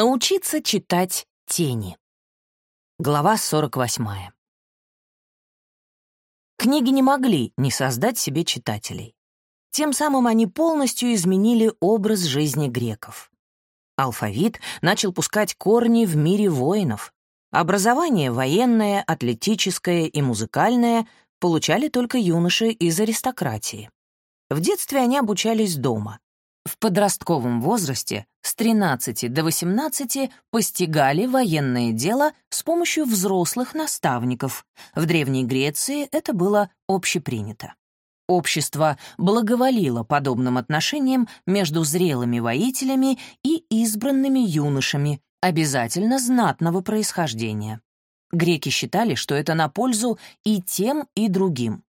Научиться читать тени. Глава 48. Книги не могли не создать себе читателей. Тем самым они полностью изменили образ жизни греков. Алфавит начал пускать корни в мире воинов. Образование военное, атлетическое и музыкальное получали только юноши из аристократии. В детстве они обучались дома. В подростковом возрасте с 13 до 18 постигали военное дело с помощью взрослых наставников. В Древней Греции это было общепринято. Общество благоволило подобным отношениям между зрелыми воителями и избранными юношами, обязательно знатного происхождения. Греки считали, что это на пользу и тем, и другим.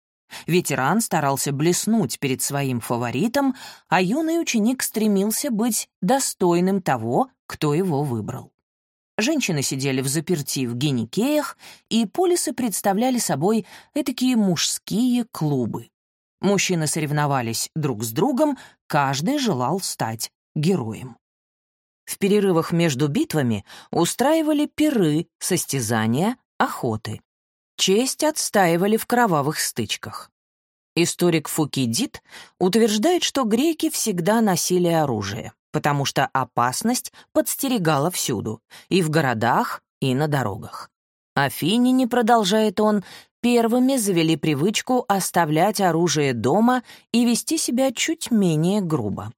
Ветеран старался блеснуть перед своим фаворитом, а юный ученик стремился быть достойным того, кто его выбрал. Женщины сидели в заперти в геникеях, и полисы представляли собой этакие мужские клубы. Мужчины соревновались друг с другом, каждый желал стать героем. В перерывах между битвами устраивали пиры, состязания, охоты. Честь отстаивали в кровавых стычках. Историк Фукидид утверждает, что греки всегда носили оружие, потому что опасность подстерегала всюду, и в городах, и на дорогах. Афиняне, продолжает он, первыми завели привычку оставлять оружие дома и вести себя чуть менее грубо.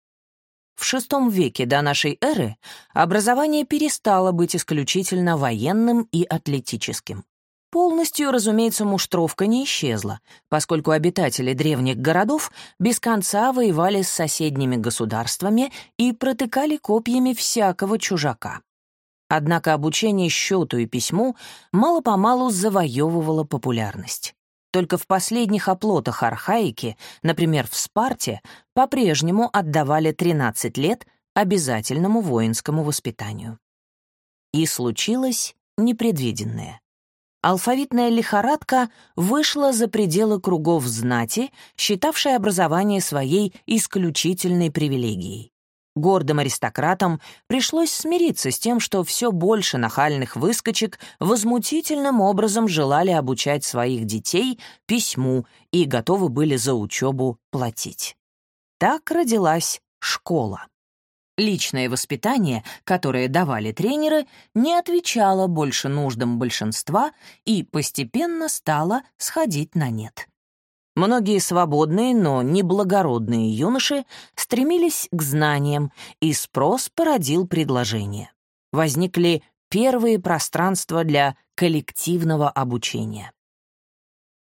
В VI веке до нашей эры образование перестало быть исключительно военным и атлетическим. Полностью, разумеется, муштровка не исчезла, поскольку обитатели древних городов без конца воевали с соседними государствами и протыкали копьями всякого чужака. Однако обучение счету и письму мало-помалу завоевывало популярность. Только в последних оплотах архаики, например, в Спарте, по-прежнему отдавали 13 лет обязательному воинскому воспитанию. И случилось непредвиденное алфавитная лихорадка вышла за пределы кругов знати, считавшей образование своей исключительной привилегией. Гордым аристократам пришлось смириться с тем, что все больше нахальных выскочек возмутительным образом желали обучать своих детей письму и готовы были за учебу платить. Так родилась школа. Личное воспитание, которое давали тренеры, не отвечало больше нуждам большинства и постепенно стало сходить на нет. Многие свободные, но неблагородные юноши стремились к знаниям, и спрос породил предложение. Возникли первые пространства для коллективного обучения.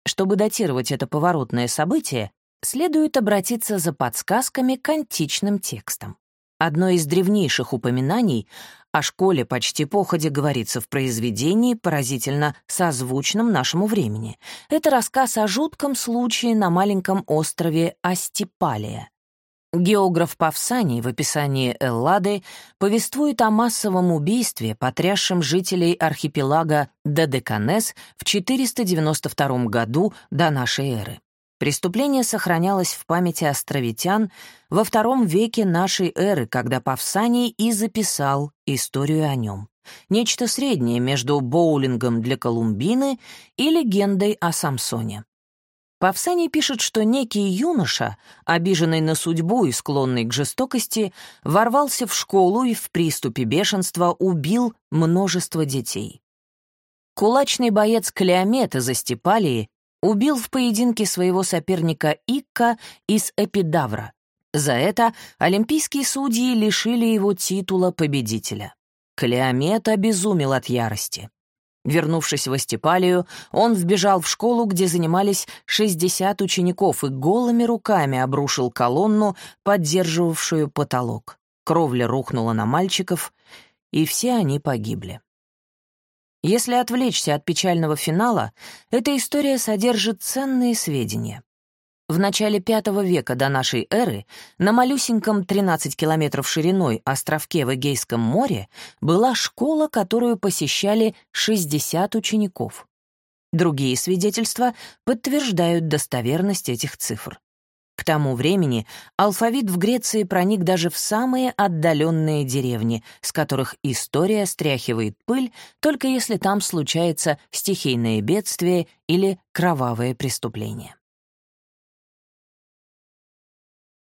Чтобы датировать это поворотное событие, следует обратиться за подсказками к античным текстам. Одно из древнейших упоминаний о школе почти походе говорится в произведении, поразительно созвучном нашему времени. Это рассказ о жутком случае на маленьком острове Астипалия. Географ Павсаний в описании Эллады повествует о массовом убийстве, потрясшем жителей архипелага Дедеканес в 492 году до нашей эры. Преступление сохранялось в памяти островитян во втором веке нашей эры, когда Павсаний и записал историю о нем. Нечто среднее между боулингом для Колумбины и легендой о Самсоне. Павсаний пишет, что некий юноша, обиженный на судьбу и склонный к жестокости, ворвался в школу и в приступе бешенства убил множество детей. Кулачный боец Клеомет из Астепалии убил в поединке своего соперника Икка из Эпидавра. За это олимпийские судьи лишили его титула победителя. Клеомет обезумел от ярости. Вернувшись в Астепалию, он вбежал в школу, где занимались 60 учеников, и голыми руками обрушил колонну, поддерживавшую потолок. Кровля рухнула на мальчиков, и все они погибли. Если отвлечься от печального финала, эта история содержит ценные сведения. В начале V века до нашей эры на малюсеньком 13 километров шириной островке в Эгейском море была школа, которую посещали 60 учеников. Другие свидетельства подтверждают достоверность этих цифр. К тому времени алфавит в Греции проник даже в самые отдаленные деревни, с которых история стряхивает пыль, только если там случается стихийное бедствие или кровавое преступление.